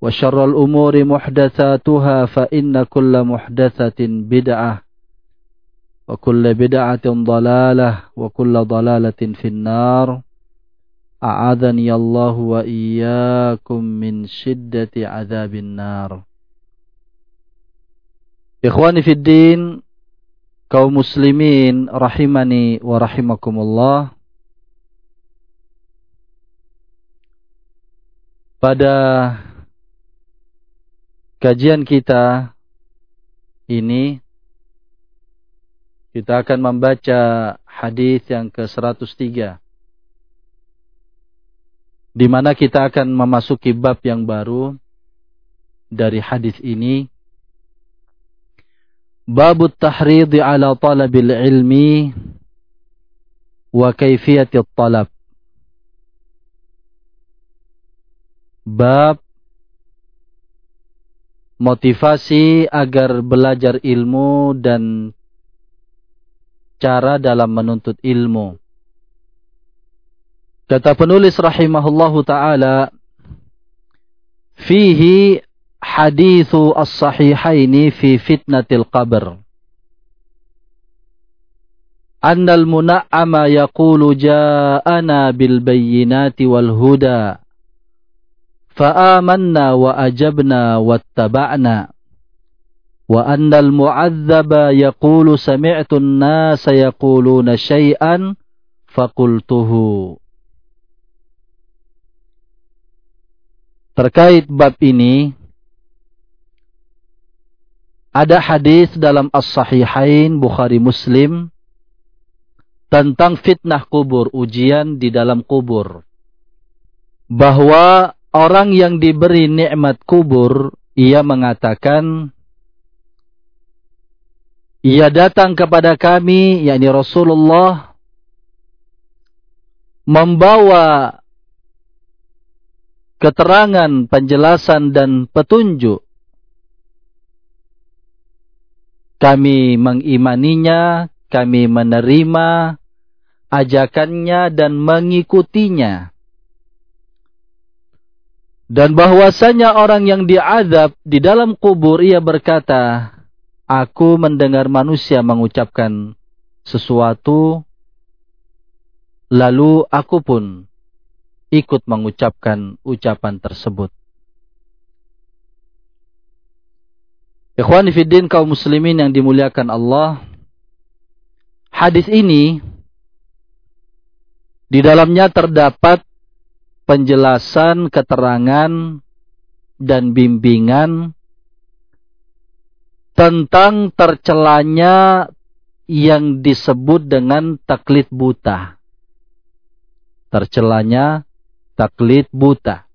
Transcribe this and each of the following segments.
وشر الأمور محدثاتها فإن كل محدثة بدعة وكل بدعة ضلالة وكل ضلالة في النار. أعاذني الله وإياكم من شدة عذاب النار. إخواني في الدين kaum muslimin rahimani wa rahimakumullah. Pada kajian kita ini kita akan membaca hadis yang ke-103 di mana kita akan memasuki bab yang baru dari hadis ini. Bab tahrid ala talabil ilmi wa kaifiyatit talab. Bab motivasi agar belajar ilmu dan cara dalam menuntut ilmu. Kata penulis rahimahullahu taala, fihi hadithu as-sahihaini fi fitnatil qabr. Yaqulu ja'ana bil bayyinati wal huda فآمنا وأجبنا واتبعنا وأن المعذب يقول سمعت الناس يقولون شيئا فقلته Terkait bab ini ada hadis dalam As-Sahihain Bukhari Muslim tentang fitnah kubur, ujian di dalam kubur. Bahwa orang yang diberi nikmat kubur, ia mengatakan, ia datang kepada kami, yakni Rasulullah, membawa keterangan, penjelasan dan petunjuk. Kami mengimaninya, kami menerima ajakannya dan mengikutinya. Dan bahwasanya orang yang diazab di dalam kubur ia berkata, Aku mendengar manusia mengucapkan sesuatu, lalu aku pun ikut mengucapkan ucapan tersebut. Ikhwani fiddin kaum muslimin yang dimuliakan Allah, hadis ini di dalamnya terdapat penjelasan, keterangan, dan bimbingan tentang tercelanya yang disebut dengan taklid buta. Tercelanya taklid buta.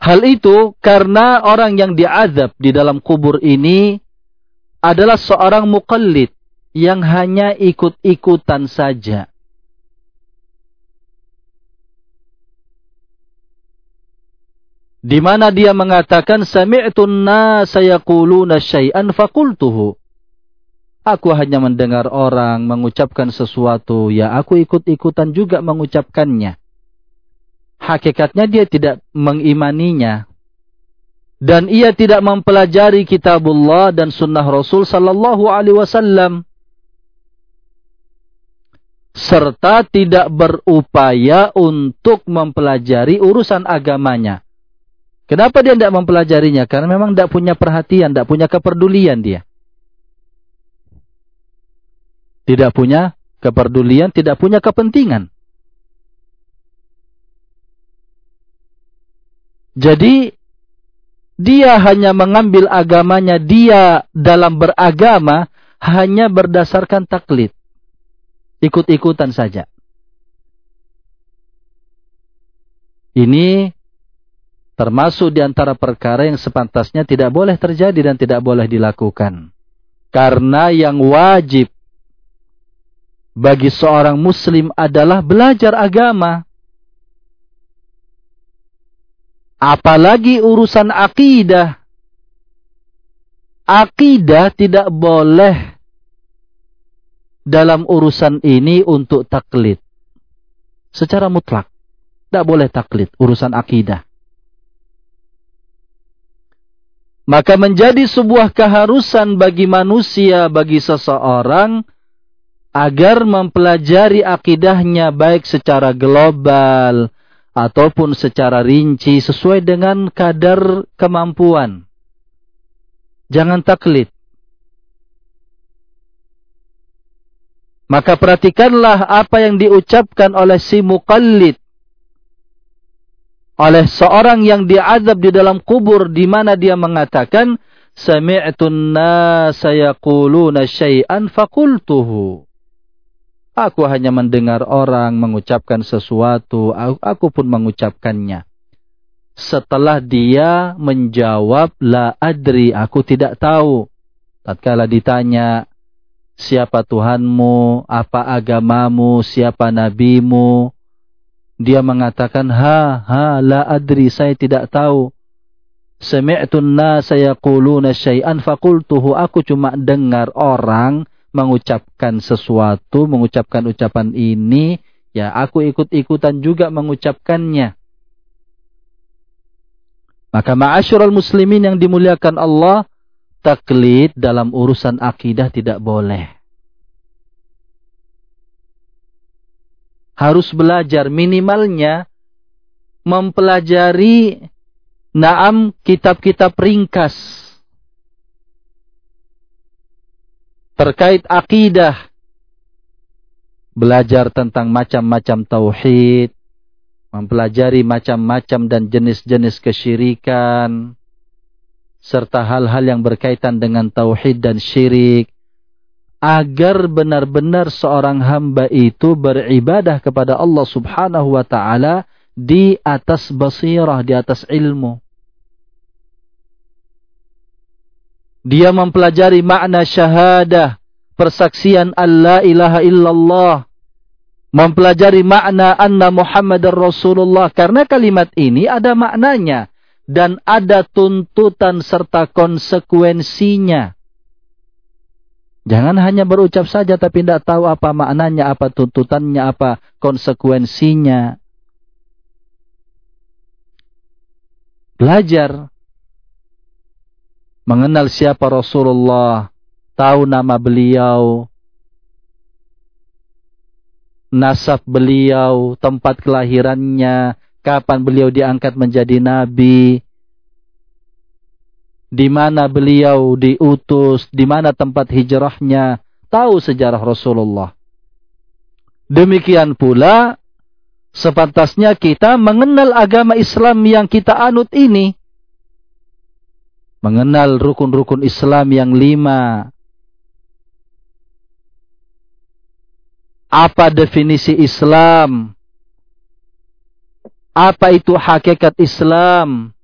Hal itu karena orang yang diazab di dalam kubur ini adalah seorang mukallid yang hanya ikut-ikutan saja. Di mana dia mengatakan sami'tun nasa yaquluna syai'an faqultuhu. Aku hanya mendengar orang mengucapkan sesuatu, ya aku ikut-ikutan juga mengucapkannya. Hakikatnya dia tidak mengimaninya. Dan ia tidak mempelajari kitabullah dan sunnah Rasul sallallahu alaihi wasallam. Serta tidak berupaya untuk mempelajari urusan agamanya. Kenapa dia tidak mempelajarinya? Karena memang tidak punya perhatian, tidak punya kepedulian dia. Tidak punya kepedulian, tidak punya kepentingan. Jadi dia hanya mengambil agamanya dia dalam beragama hanya berdasarkan taklid. Ikut-ikutan saja. Ini termasuk di antara perkara yang sepantasnya tidak boleh terjadi dan tidak boleh dilakukan. Karena yang wajib bagi seorang muslim adalah belajar agama. Apalagi urusan akidah. Akidah tidak boleh dalam urusan ini untuk taklid. Secara mutlak. Tidak boleh taklid urusan akidah. Maka menjadi sebuah keharusan bagi manusia, bagi seseorang, agar mempelajari akidahnya baik secara global ataupun secara rinci sesuai dengan kadar kemampuan. Jangan taklid. Maka perhatikanlah apa yang diucapkan oleh si muqallid. Oleh seorang yang diadab di dalam kubur di mana dia mengatakan sami'tun nasa yaquluna syai'an faqultuhu. Aku hanya mendengar orang mengucapkan sesuatu, aku pun mengucapkannya. Setelah dia menjawab, la adri, aku tidak tahu. Tatkala ditanya, siapa Tuhanmu, apa agamamu, siapa nabimu, dia mengatakan, ha, ha, la adri, saya tidak tahu. Sami'tun nasa yaquluna syai'an faqultuhu, aku cuma dengar orang mengucapkan sesuatu, mengucapkan ucapan ini, ya aku ikut-ikutan juga mengucapkannya. Maka ma'asyiral muslimin yang dimuliakan Allah, taklid dalam urusan akidah tidak boleh. Harus belajar minimalnya mempelajari naam kitab-kitab ringkas terkait akidah. Belajar tentang macam-macam tauhid, mempelajari macam-macam dan jenis-jenis kesyirikan, serta hal-hal yang berkaitan dengan tauhid dan syirik, agar benar-benar seorang hamba itu beribadah kepada Allah Subhanahu wa taala di atas basirah, di atas ilmu. Dia mempelajari makna syahadah, persaksian Allah ilaha illallah. Mempelajari makna anna Muhammad Rasulullah. Karena kalimat ini ada maknanya. Dan ada tuntutan serta konsekuensinya. Jangan hanya berucap saja tapi tidak tahu apa maknanya, apa tuntutannya, apa konsekuensinya. Belajar mengenal siapa Rasulullah, tahu nama beliau, nasab beliau, tempat kelahirannya, kapan beliau diangkat menjadi nabi, di mana beliau diutus, di mana tempat hijrahnya, tahu sejarah Rasulullah. Demikian pula sepantasnya kita mengenal agama Islam yang kita anut ini mengenal rukun-rukun Islam yang lima. Apa definisi Islam? Apa itu hakikat Islam?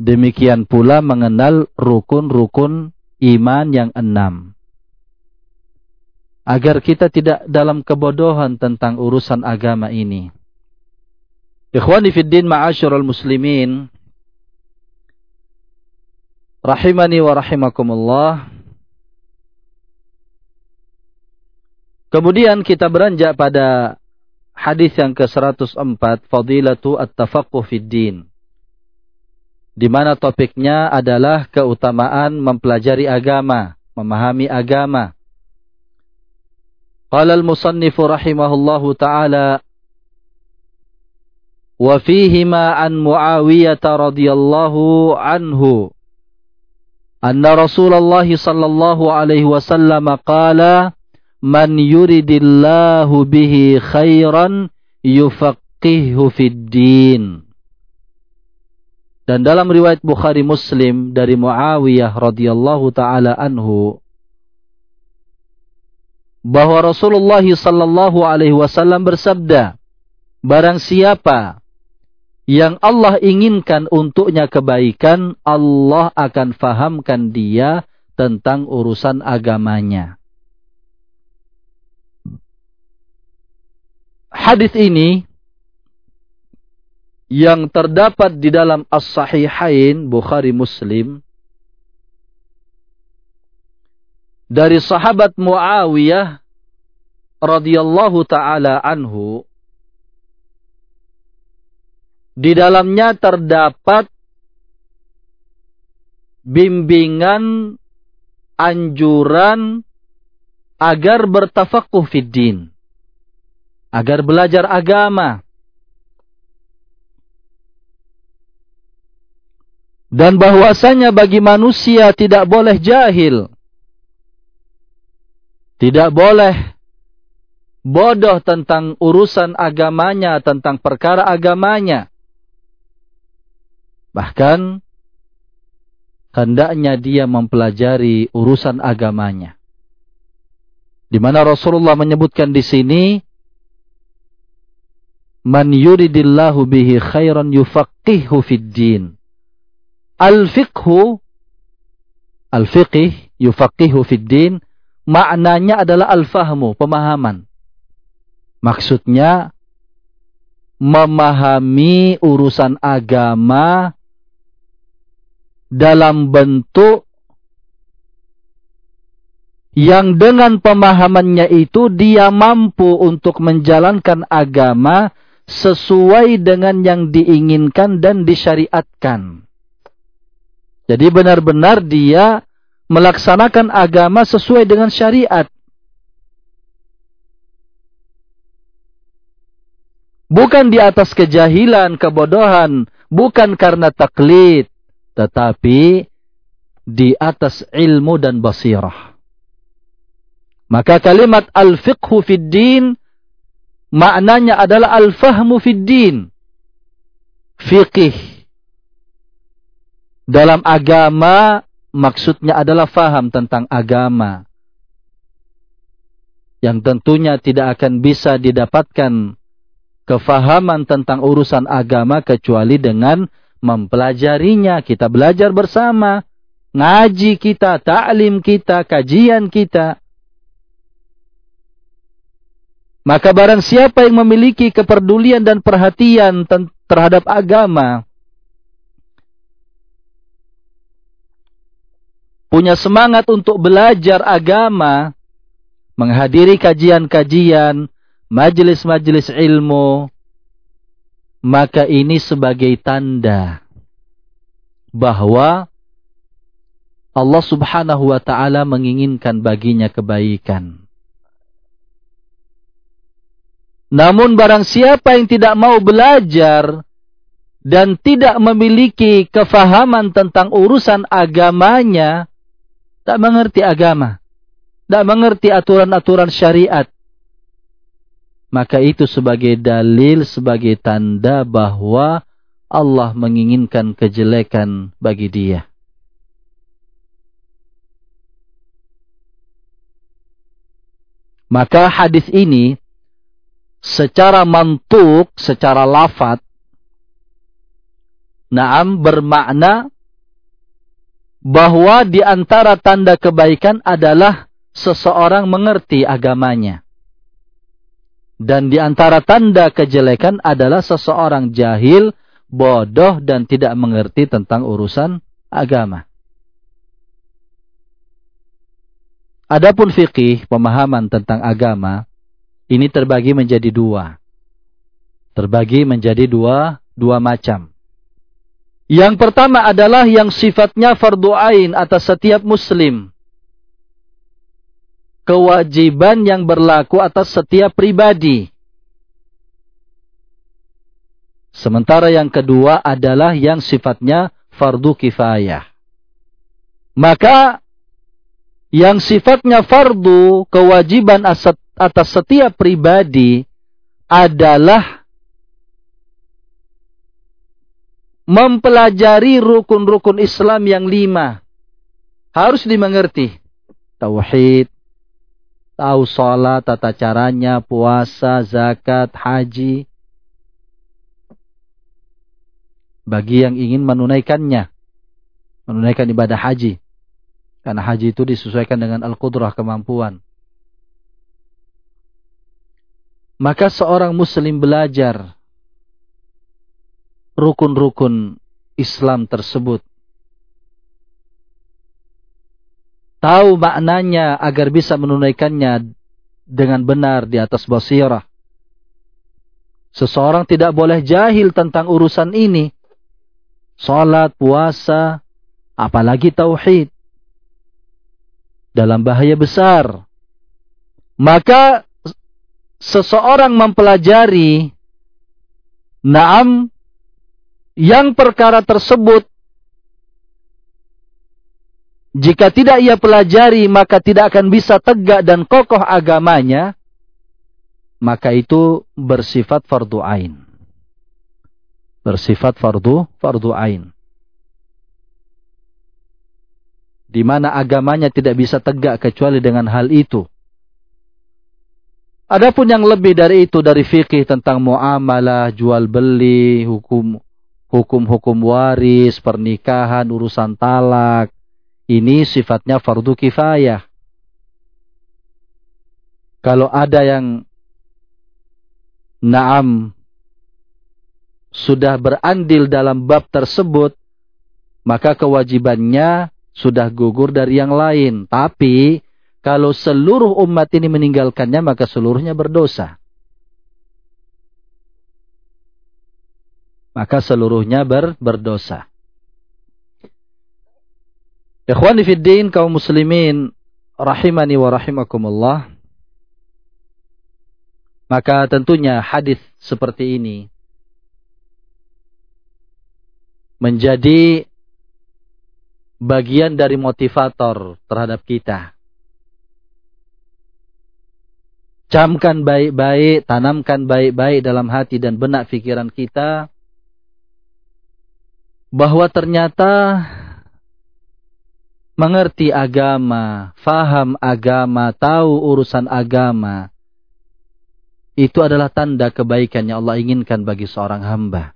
Demikian pula mengenal rukun-rukun iman yang enam. Agar kita tidak dalam kebodohan tentang urusan agama ini. Ikhwani fiddin ma'asyurul muslimin. Rahimani wa rahimakumullah. Kemudian kita beranjak pada hadis yang ke-104, Fadilatu at-tafaqquh fid din. Di mana topiknya adalah keutamaan mempelajari agama, memahami agama. Qala al-musannifu rahimahullahu taala wa fihima an Muawiyah radhiyallahu anhu anna Rasulullah sallallahu alaihi wasallam qala man yuridillahu bihi khairan yufaqihu fid din dan dalam riwayat Bukhari Muslim dari Muawiyah radhiyallahu taala anhu bahwa Rasulullah sallallahu alaihi wasallam bersabda barang siapa yang Allah inginkan untuknya kebaikan, Allah akan fahamkan dia tentang urusan agamanya. Hadis ini yang terdapat di dalam As-Sahihain Bukhari Muslim dari sahabat Muawiyah radhiyallahu taala anhu di dalamnya terdapat bimbingan anjuran agar bertafakuh fiddin. Agar belajar agama. Dan bahwasanya bagi manusia tidak boleh jahil. Tidak boleh bodoh tentang urusan agamanya, tentang perkara agamanya. Bahkan hendaknya dia mempelajari urusan agamanya. Di mana Rasulullah menyebutkan di sini Man yuridillahu bihi khairan yufaqihu fid din. Al-fiqhu al-fiqih yufaqihu fid din maknanya adalah al-fahmu, pemahaman. Maksudnya memahami urusan agama dalam bentuk yang dengan pemahamannya itu dia mampu untuk menjalankan agama sesuai dengan yang diinginkan dan disyariatkan. Jadi benar-benar dia melaksanakan agama sesuai dengan syariat. Bukan di atas kejahilan, kebodohan, bukan karena taklid, tetapi di atas ilmu dan basirah. Maka kalimat al-fiqhu fid din maknanya adalah al-fahmu fid din. Fiqih. Dalam agama maksudnya adalah faham tentang agama. Yang tentunya tidak akan bisa didapatkan kefahaman tentang urusan agama kecuali dengan mempelajarinya, kita belajar bersama, ngaji kita, taklim kita, kajian kita. Maka barang siapa yang memiliki kepedulian dan perhatian terhadap agama, punya semangat untuk belajar agama, menghadiri kajian-kajian, majelis-majelis ilmu, maka ini sebagai tanda bahwa Allah Subhanahu wa taala menginginkan baginya kebaikan. Namun barang siapa yang tidak mau belajar dan tidak memiliki kefahaman tentang urusan agamanya, tak mengerti agama, tak mengerti aturan-aturan syariat, maka itu sebagai dalil, sebagai tanda bahwa Allah menginginkan kejelekan bagi dia. Maka hadis ini secara mantuk, secara lafat, naam bermakna bahwa di antara tanda kebaikan adalah seseorang mengerti agamanya. Dan di antara tanda kejelekan adalah seseorang jahil, bodoh, dan tidak mengerti tentang urusan agama. Adapun fikih, pemahaman tentang agama, ini terbagi menjadi dua. Terbagi menjadi dua, dua macam. Yang pertama adalah yang sifatnya fardu ain atas setiap muslim. Kewajiban yang berlaku atas setiap pribadi. Sementara yang kedua adalah yang sifatnya fardu kifayah. Maka yang sifatnya fardu, kewajiban atas setiap pribadi adalah mempelajari rukun-rukun Islam yang lima. Harus dimengerti. Tauhid, tahu sholat, tata caranya, puasa, zakat, haji. Bagi yang ingin menunaikannya. Menunaikan ibadah haji. Karena haji itu disesuaikan dengan al-qudrah kemampuan. Maka seorang muslim belajar rukun-rukun Islam tersebut. Tahu maknanya agar bisa menunaikannya dengan benar di atas basirah. Seseorang tidak boleh jahil tentang urusan ini. Salat, puasa, apalagi tauhid dalam bahaya besar. Maka seseorang mempelajari naam yang perkara tersebut jika tidak ia pelajari maka tidak akan bisa tegak dan kokoh agamanya maka itu bersifat fardu ain bersifat fardu fardu ain di mana agamanya tidak bisa tegak kecuali dengan hal itu. Adapun yang lebih dari itu dari fikih tentang muamalah, jual beli, hukum hukum-hukum waris, pernikahan, urusan talak, ini sifatnya fardu kifayah. Kalau ada yang naam sudah berandil dalam bab tersebut, maka kewajibannya sudah gugur dari yang lain. Tapi kalau seluruh umat ini meninggalkannya maka seluruhnya berdosa. Maka seluruhnya ber, berdosa. Ikhwani fiddin kaum muslimin rahimani wa rahimakumullah. Maka tentunya hadis seperti ini menjadi bagian dari motivator terhadap kita. Camkan baik-baik, tanamkan baik-baik dalam hati dan benak pikiran kita bahwa ternyata mengerti agama, faham agama, tahu urusan agama itu adalah tanda kebaikan yang Allah inginkan bagi seorang hamba.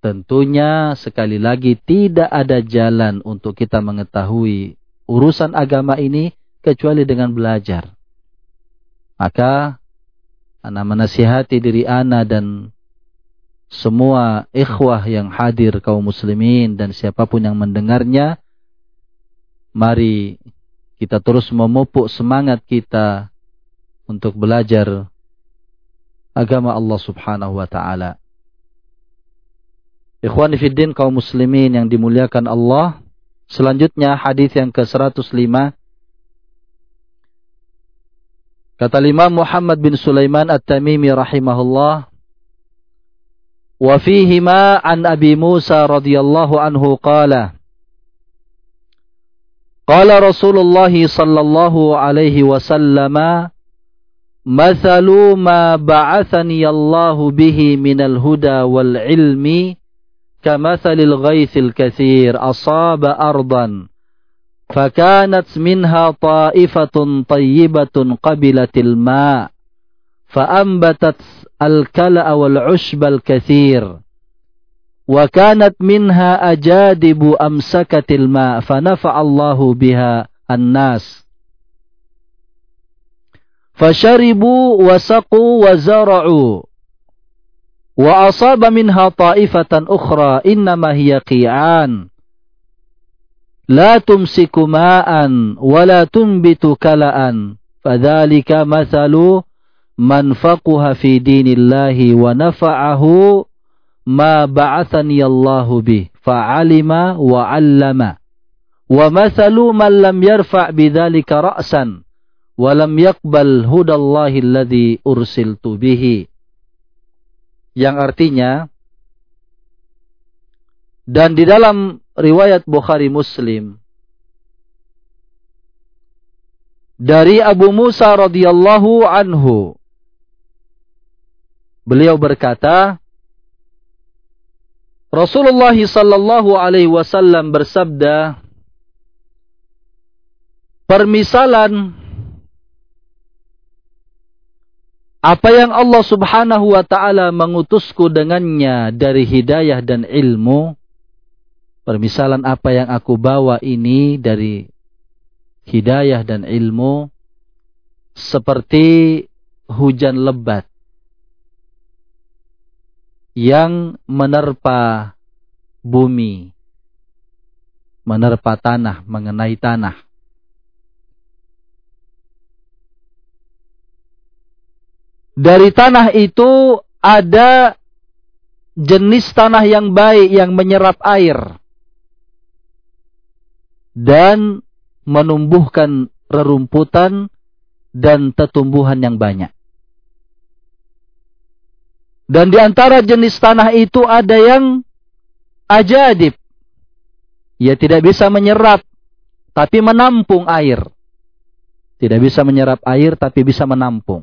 Tentunya sekali lagi tidak ada jalan untuk kita mengetahui urusan agama ini kecuali dengan belajar. Maka ana menasihati diri ana dan semua ikhwah yang hadir kaum muslimin dan siapa pun yang mendengarnya mari kita terus memupuk semangat kita untuk belajar agama Allah Subhanahu wa taala. Ikhwani fiddin kaum muslimin yang dimuliakan Allah. Selanjutnya hadis yang ke-105. Kata Imam Muhammad bin Sulaiman At-Tamimi rahimahullah. وفيهما عن أبي موسى رضي الله عنه قال قال رسول الله صلى الله عليه وسلم مثل ما بعثني الله به من الهدى والعلم كمثل الغيث الكثير أصاب أرضا فكانت منها طائفة طيبة قبلت الماء. فأنبتت الكلأ والعشب الكثير وكانت منها أجادب أمسكت الماء فنفع الله بها الناس. فشربوا وسقوا وزرعوا وأصاب منها طائفة أخرى إنما هي قيعان. لا تمسك ماء ولا تنبت كلأ فذلك مثل man faquha fi dinillahi wa nafa'ahu ma ba'athani Allahu bi fa'alima wa 'allama. Wa masalu man lam yarfa' bidzalika ra'san wa lam yaqbal hudallahi alladhi ursiltu bihi. Yang artinya dan di dalam riwayat Bukhari Muslim dari Abu Musa radhiyallahu anhu beliau berkata Rasulullah sallallahu alaihi wasallam bersabda permisalan apa yang Allah Subhanahu wa taala mengutusku dengannya dari hidayah dan ilmu Permisalan apa yang aku bawa ini dari hidayah dan ilmu seperti hujan lebat yang menerpa bumi, menerpa tanah, mengenai tanah. Dari tanah itu ada jenis tanah yang baik yang menyerap air dan menumbuhkan rerumputan dan tetumbuhan yang banyak. Dan di antara jenis tanah itu ada yang ajadib. Ia tidak bisa menyerap, tapi menampung air. Tidak bisa menyerap air, tapi bisa menampung.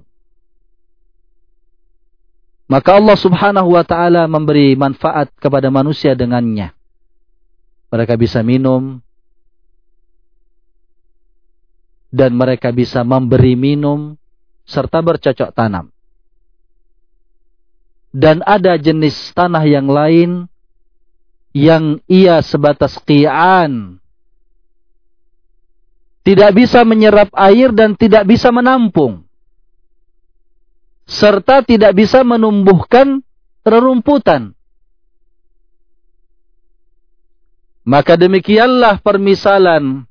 Maka Allah subhanahu wa ta'ala memberi manfaat kepada manusia dengannya. Mereka bisa minum, dan mereka bisa memberi minum serta bercocok tanam. Dan ada jenis tanah yang lain yang ia sebatas qi'an. Tidak bisa menyerap air dan tidak bisa menampung. Serta tidak bisa menumbuhkan rerumputan. Maka demikianlah permisalan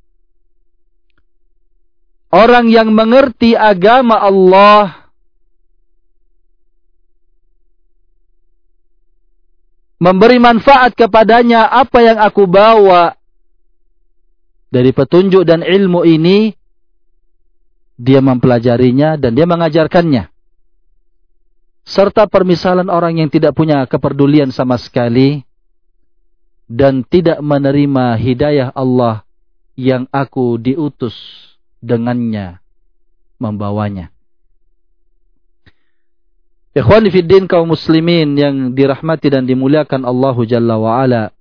orang yang mengerti agama Allah memberi manfaat kepadanya apa yang aku bawa dari petunjuk dan ilmu ini dia mempelajarinya dan dia mengajarkannya serta permisalan orang yang tidak punya kepedulian sama sekali dan tidak menerima hidayah Allah yang aku diutus dengannya membawanya. Ikhwani fiddin kaum muslimin yang dirahmati dan dimuliakan Allahu Jalla wa ala.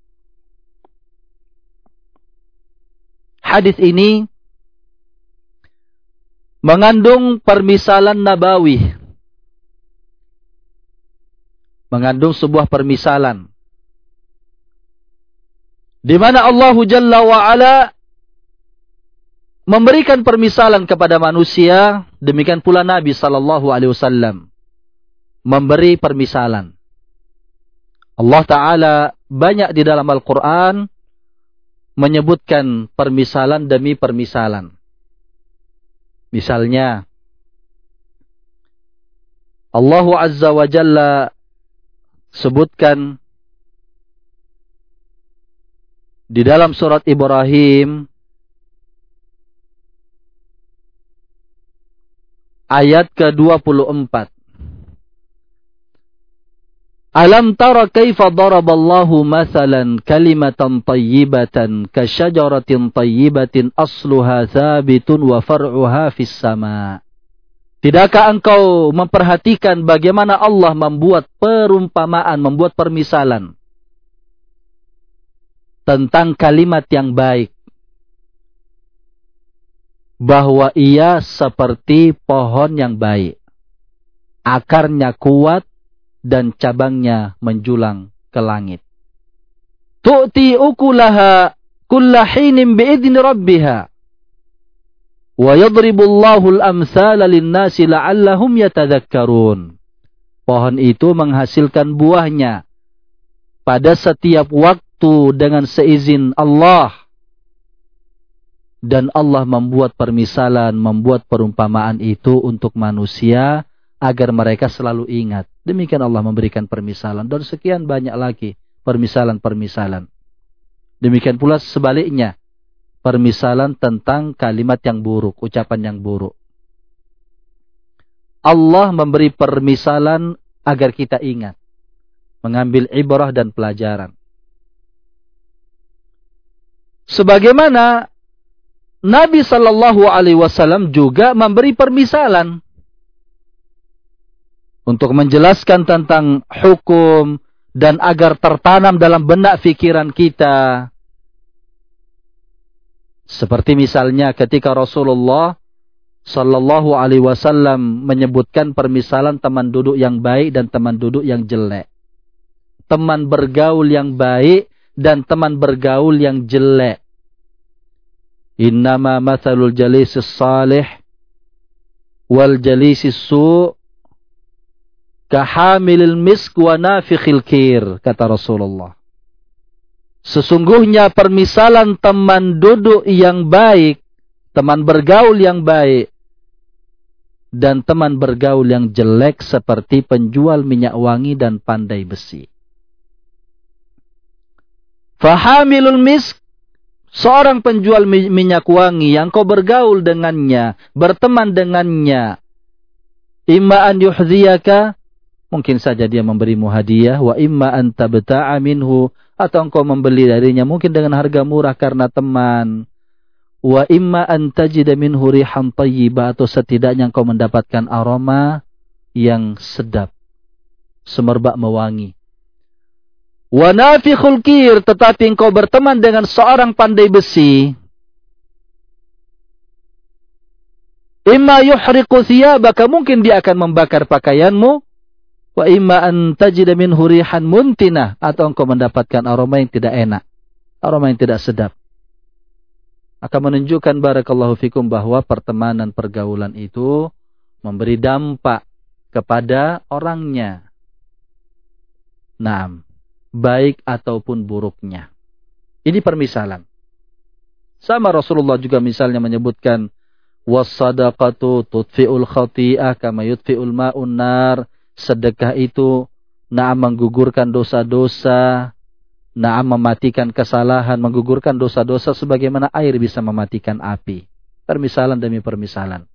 Hadis ini mengandung permisalan nabawi. Mengandung sebuah permisalan. Di mana Allahu Jalla wa ala memberikan permisalan kepada manusia, demikian pula Nabi sallallahu alaihi wasallam memberi permisalan. Allah taala banyak di dalam Al-Qur'an menyebutkan permisalan demi permisalan. Misalnya Allah Azza wa Jalla sebutkan di dalam surat Ibrahim ayat ke-24. Alam tara kaifa daraballahu mathalan kalimatan tayyibatan kasyajaratin tayyibatin asluha thabitun wa far'uha fis sama. Tidakkah engkau memperhatikan bagaimana Allah membuat perumpamaan, membuat permisalan tentang kalimat yang baik? Bahwa ia seperti pohon yang baik. Akarnya kuat dan cabangnya menjulang ke langit. Tu'ti ukulaha kullahinin bi'idni rabbiha Wa yadribullahu al-amsala lin-nasi la'allahum yatadhakkarun. Pohon itu menghasilkan buahnya pada setiap waktu dengan seizin Allah. Dan Allah membuat permisalan, membuat perumpamaan itu untuk manusia agar mereka selalu ingat. Demikian Allah memberikan permisalan dan sekian banyak lagi permisalan-permisalan. Demikian pula sebaliknya permisalan tentang kalimat yang buruk, ucapan yang buruk. Allah memberi permisalan agar kita ingat, mengambil ibrah dan pelajaran. Sebagaimana Nabi Shallallahu Alaihi Wasallam juga memberi permisalan untuk menjelaskan tentang hukum dan agar tertanam dalam benak fikiran kita seperti misalnya ketika Rasulullah Sallallahu Alaihi Wasallam menyebutkan permisalan teman duduk yang baik dan teman duduk yang jelek. Teman bergaul yang baik dan teman bergaul yang jelek. Innama mathalul jalisis salih wal jalisis su' kahamilil misk wa nafikhil kir kata Rasulullah. Sesungguhnya permisalan teman duduk yang baik, teman bergaul yang baik, dan teman bergaul yang jelek seperti penjual minyak wangi dan pandai besi. Fahamilul misk, seorang penjual minyak wangi yang kau bergaul dengannya, berteman dengannya, imma an yuhziyaka, mungkin saja dia memberimu hadiah, wa imma an tabta'a minhu, atau engkau membeli darinya mungkin dengan harga murah karena teman. Wa imma an tajida minhu rihan thayyibah atau setidaknya engkau mendapatkan aroma yang sedap semerbak mewangi. Wa nafikhul kir tetapi engkau berteman dengan seorang pandai besi. Imma yuhriqu thiyabaka mungkin dia akan membakar pakaianmu wa imma an tajida min hurihan muntinah atau engkau mendapatkan aroma yang tidak enak, aroma yang tidak sedap. Akan menunjukkan barakallahu fikum bahwa pertemanan pergaulan itu memberi dampak kepada orangnya. Naam, baik ataupun buruknya. Ini permisalan. Sama Rasulullah juga misalnya menyebutkan was-sadaqatu tudfi'ul khati'ah kama yudfi'ul ma'un nar sedekah itu naam menggugurkan dosa-dosa, naam mematikan kesalahan, menggugurkan dosa-dosa sebagaimana air bisa mematikan api. Permisalan demi permisalan.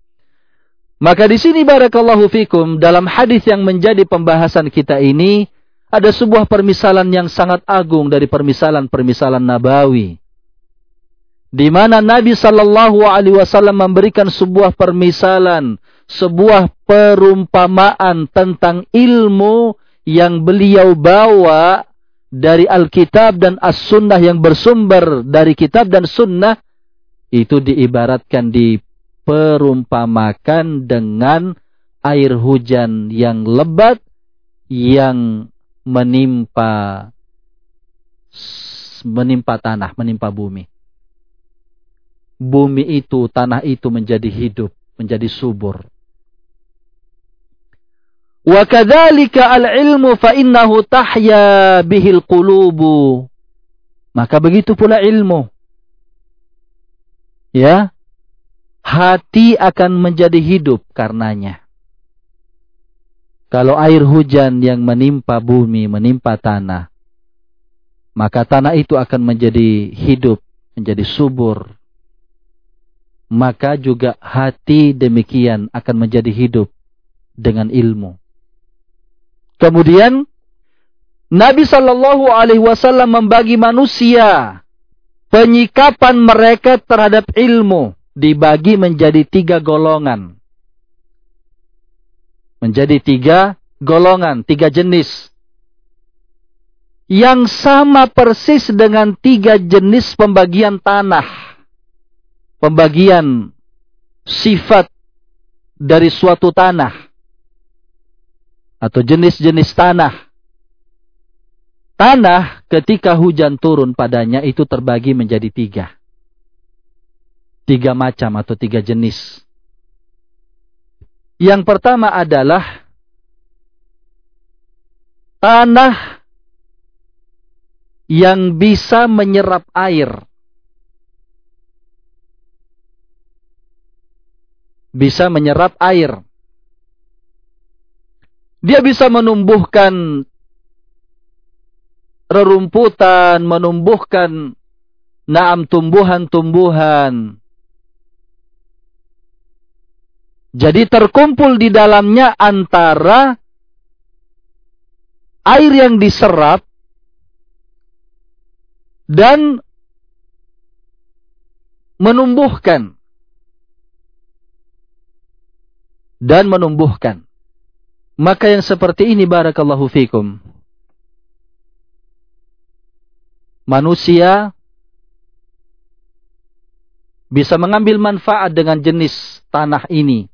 Maka di sini barakallahu fikum dalam hadis yang menjadi pembahasan kita ini ada sebuah permisalan yang sangat agung dari permisalan-permisalan nabawi. Di mana Nabi sallallahu alaihi wasallam memberikan sebuah permisalan sebuah perumpamaan tentang ilmu yang beliau bawa dari Alkitab dan As-Sunnah yang bersumber dari kitab dan sunnah itu diibaratkan diperumpamakan dengan air hujan yang lebat yang menimpa menimpa tanah, menimpa bumi. Bumi itu, tanah itu menjadi hidup, menjadi subur. Wa al-ilmu fa innahu tahya bihil qulubu. Maka begitu pula ilmu. Ya. Hati akan menjadi hidup karenanya. Kalau air hujan yang menimpa bumi, menimpa tanah, maka tanah itu akan menjadi hidup, menjadi subur. Maka juga hati demikian akan menjadi hidup dengan ilmu. Kemudian Nabi Shallallahu Alaihi Wasallam membagi manusia penyikapan mereka terhadap ilmu dibagi menjadi tiga golongan. Menjadi tiga golongan, tiga jenis. Yang sama persis dengan tiga jenis pembagian tanah. Pembagian sifat dari suatu tanah. Atau jenis-jenis tanah. Tanah ketika hujan turun padanya itu terbagi menjadi tiga. Tiga macam atau tiga jenis. Yang pertama adalah tanah yang bisa menyerap air. Bisa menyerap air. Dia bisa menumbuhkan rerumputan, menumbuhkan naam tumbuhan-tumbuhan Jadi terkumpul di dalamnya antara air yang diserap dan menumbuhkan dan menumbuhkan. Maka yang seperti ini barakallahu fikum. Manusia bisa mengambil manfaat dengan jenis tanah ini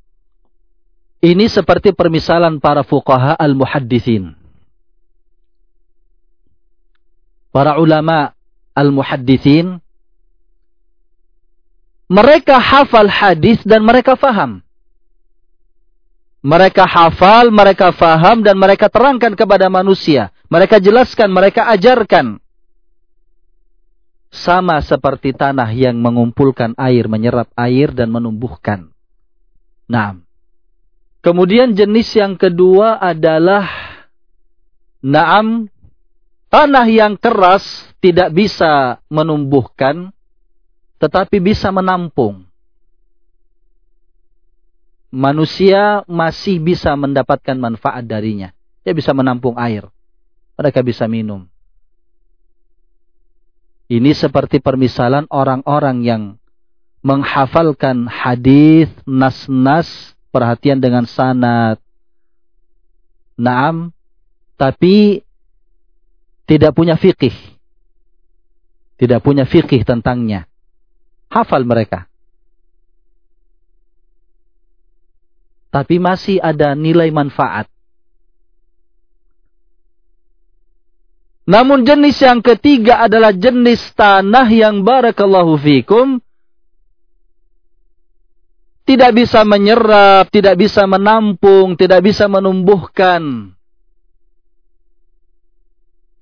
ini seperti permisalan para fuqaha al-muhaddithin. Para ulama al-muhaddithin. Mereka hafal hadis dan mereka faham. Mereka hafal, mereka faham dan mereka terangkan kepada manusia. Mereka jelaskan, mereka ajarkan. Sama seperti tanah yang mengumpulkan air, menyerap air dan menumbuhkan. Nah, Kemudian jenis yang kedua adalah naam tanah yang keras tidak bisa menumbuhkan tetapi bisa menampung. Manusia masih bisa mendapatkan manfaat darinya. Dia bisa menampung air. Mereka bisa minum. Ini seperti permisalan orang-orang yang menghafalkan hadis, nas-nas perhatian dengan sanat. Naam, tapi tidak punya fikih. Tidak punya fikih tentangnya. Hafal mereka. Tapi masih ada nilai manfaat. Namun jenis yang ketiga adalah jenis tanah yang barakallahu fikum tidak bisa menyerap, tidak bisa menampung, tidak bisa menumbuhkan.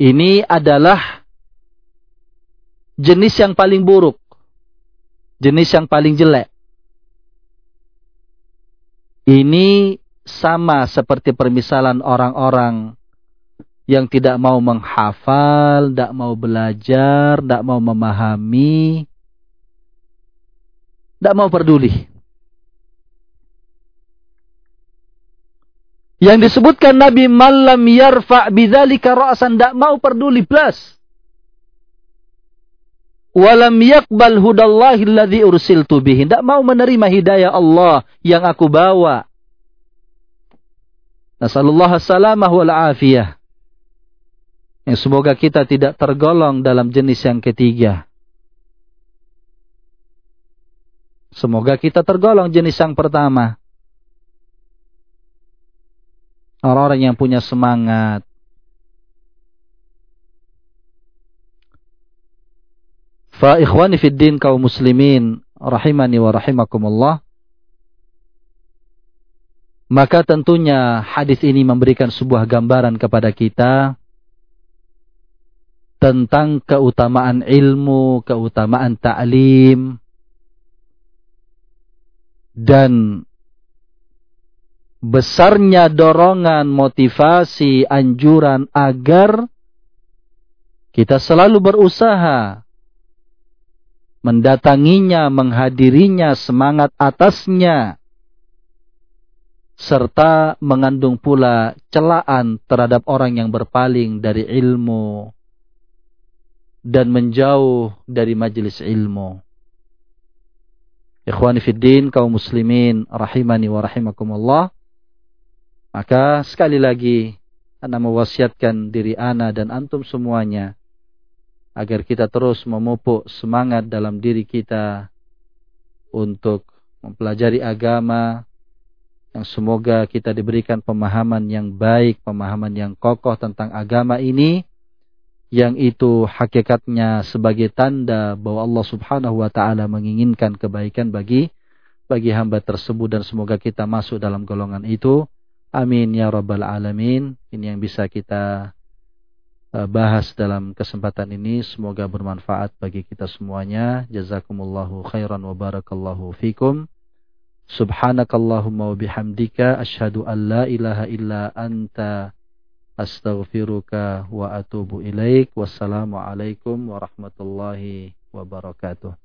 Ini adalah jenis yang paling buruk. Jenis yang paling jelek. Ini sama seperti permisalan orang-orang yang tidak mau menghafal, tidak mau belajar, tidak mau memahami, tidak mau peduli. Yang disebutkan Nabi malam yarfa bidzalika ra'san tidak mau peduli plus. Walam yakbal hudallahi alladhi ursiltu bihi. Tidak mau menerima hidayah Allah yang aku bawa. Nasallallahu salamah wal afiyah. Yang semoga kita tidak tergolong dalam jenis yang ketiga. Semoga kita tergolong jenis yang pertama. Orang-orang yang punya semangat. Fa ikhwani fid din kaum muslimin rahimani wa rahimakumullah. Maka tentunya hadis ini memberikan sebuah gambaran kepada kita tentang keutamaan ilmu, keutamaan ta'lim dan besarnya dorongan, motivasi, anjuran agar kita selalu berusaha mendatanginya, menghadirinya, semangat atasnya, serta mengandung pula celaan terhadap orang yang berpaling dari ilmu dan menjauh dari majelis ilmu. Ikhwani fiddin kaum muslimin rahimani wa rahimakumullah. Maka sekali lagi Ana mewasiatkan diri Ana dan antum semuanya agar kita terus memupuk semangat dalam diri kita untuk mempelajari agama yang semoga kita diberikan pemahaman yang baik, pemahaman yang kokoh tentang agama ini yang itu hakikatnya sebagai tanda bahwa Allah Subhanahu wa taala menginginkan kebaikan bagi bagi hamba tersebut dan semoga kita masuk dalam golongan itu Amin ya rabbal alamin. Ini yang bisa kita bahas dalam kesempatan ini. Semoga bermanfaat bagi kita semuanya. Jazakumullahu khairan wa barakallahu fikum. Subhanakallahumma wa bihamdika asyhadu an la ilaha illa anta astaghfiruka wa atubu ilaik. Wassalamualaikum warahmatullahi wabarakatuh.